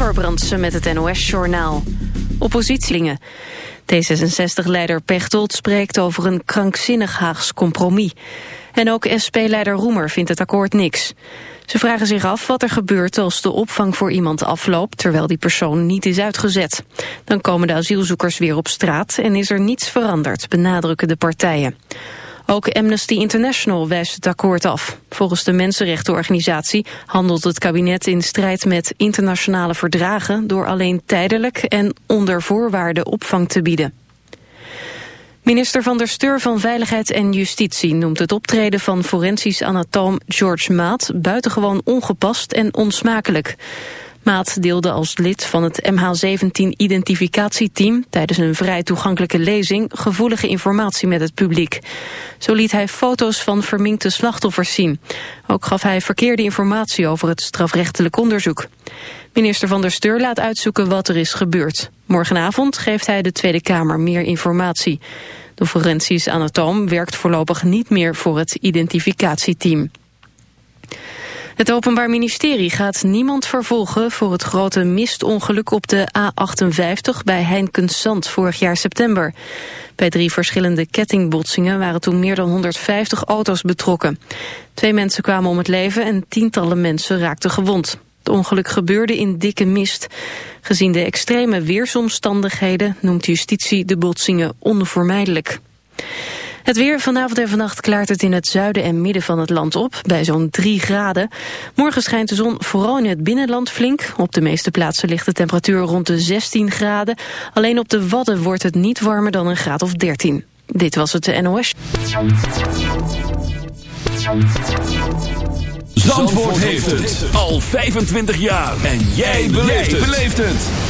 Amber met het NOS-journaal. Oppositielingen. D66-leider Pechtold spreekt over een krankzinnig Haags compromis. En ook SP-leider Roemer vindt het akkoord niks. Ze vragen zich af wat er gebeurt als de opvang voor iemand afloopt... terwijl die persoon niet is uitgezet. Dan komen de asielzoekers weer op straat en is er niets veranderd, benadrukken de partijen. Ook Amnesty International wijst het akkoord af. Volgens de mensenrechtenorganisatie handelt het kabinet in strijd met internationale verdragen... door alleen tijdelijk en onder voorwaarden opvang te bieden. Minister van der Steur van Veiligheid en Justitie noemt het optreden van forensisch anatoom George Maat buitengewoon ongepast en onsmakelijk. Maat deelde als lid van het MH17-identificatieteam tijdens een vrij toegankelijke lezing gevoelige informatie met het publiek. Zo liet hij foto's van verminkte slachtoffers zien. Ook gaf hij verkeerde informatie over het strafrechtelijk onderzoek. Minister van der Steur laat uitzoeken wat er is gebeurd. Morgenavond geeft hij de Tweede Kamer meer informatie. De forensisch anatoom werkt voorlopig niet meer voor het identificatieteam. Het Openbaar Ministerie gaat niemand vervolgen voor het grote mistongeluk op de A58 bij Heinkensand vorig jaar september. Bij drie verschillende kettingbotsingen waren toen meer dan 150 auto's betrokken. Twee mensen kwamen om het leven en tientallen mensen raakten gewond. Het ongeluk gebeurde in dikke mist. Gezien de extreme weersomstandigheden noemt justitie de botsingen onvermijdelijk. Het weer vanavond en vannacht klaart het in het zuiden en midden van het land op, bij zo'n 3 graden. Morgen schijnt de zon vooral in het binnenland flink. Op de meeste plaatsen ligt de temperatuur rond de 16 graden. Alleen op de Wadden wordt het niet warmer dan een graad of 13. Dit was het de NOS. Zandvoort heeft het al 25 jaar. En jij beleeft het.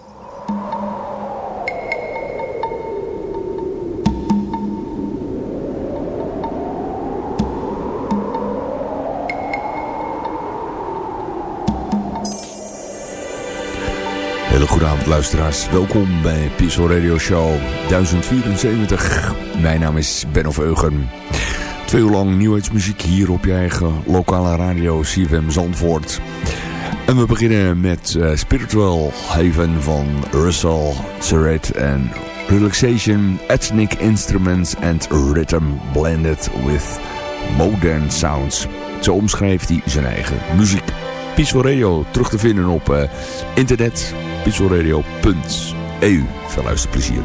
Hele goede avond luisteraars. Welkom bij Peaceful Radio Show 1074. Mijn naam is Ben of Eugen. Twee uur lang nieuwheidsmuziek hier op je eigen lokale radio CFM Zandvoort. En we beginnen met uh, Spiritual Haven van Russell Surrett en Relaxation, Ethnic Instruments and Rhythm Blended with Modern Sounds. Zo omschrijft hij zijn eigen muziek. Peaceful Radio terug te vinden op uh, internet peacefulradio.eu. Veel luisterplezier.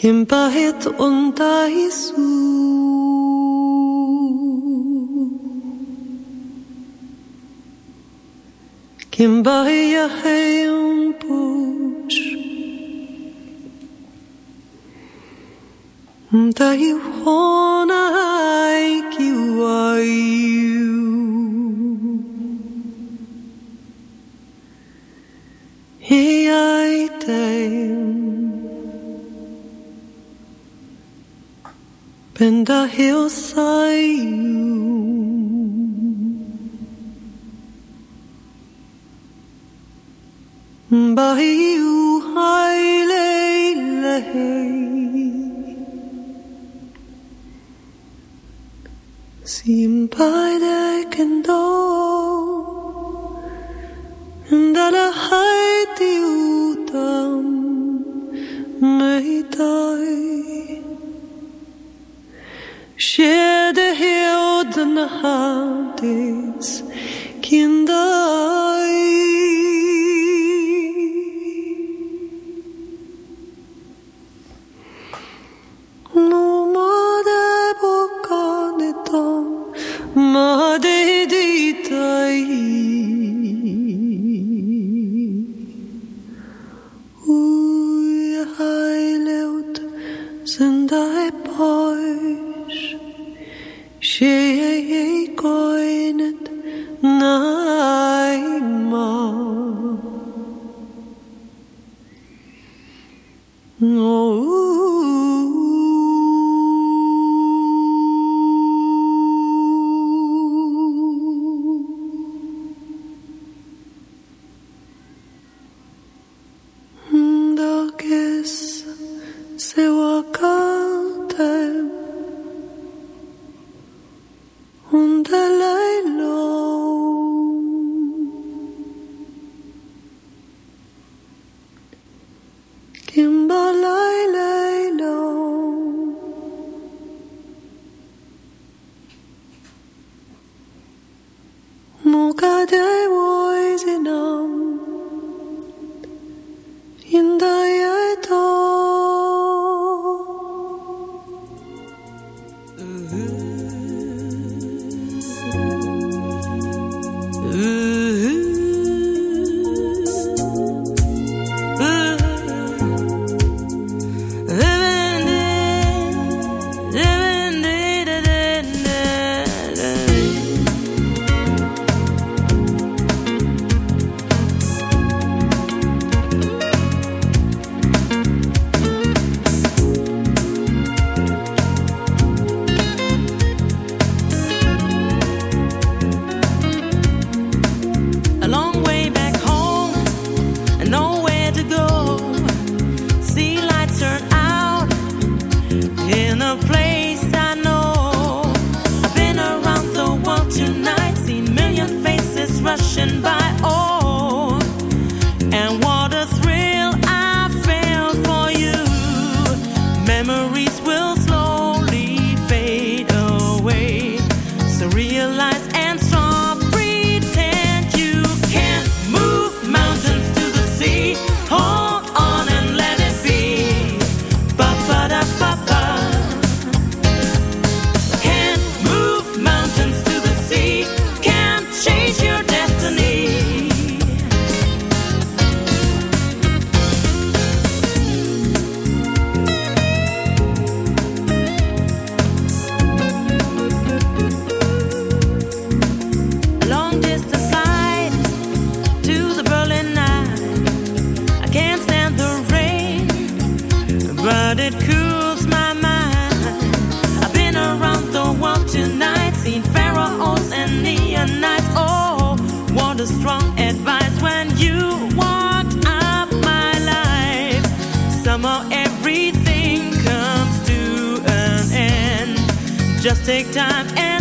Ken pahet onta izu Ken bahia heion pus Da iu hona aiki uaiu He aitei When the hillside by you I lay, lay. by the candle. Hill and the strong advice when you walked my life. Somehow everything comes to an end. Just take time and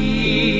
see.